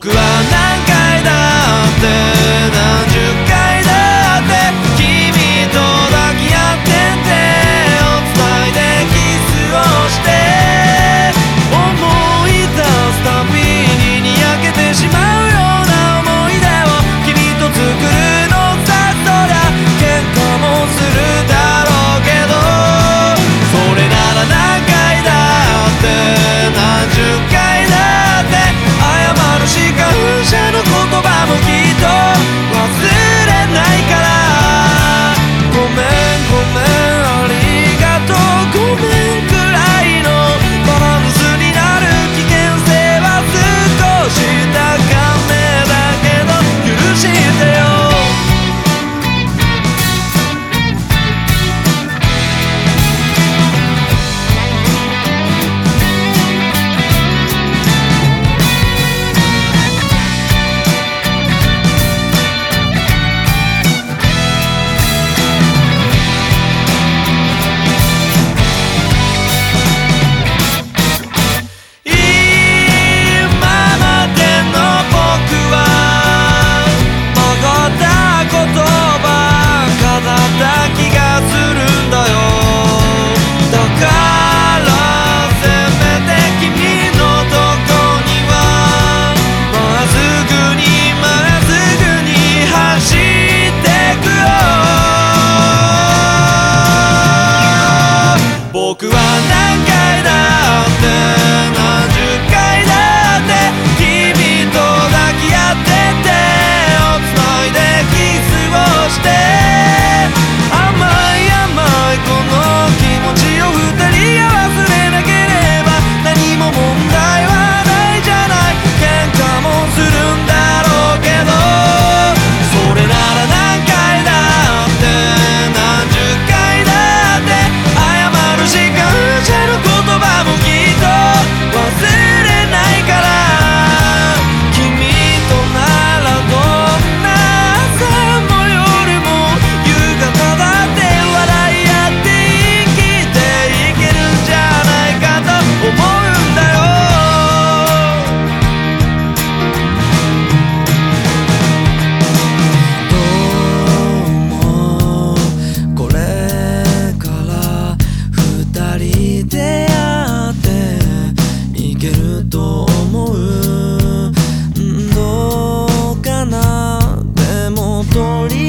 僕は何 sont.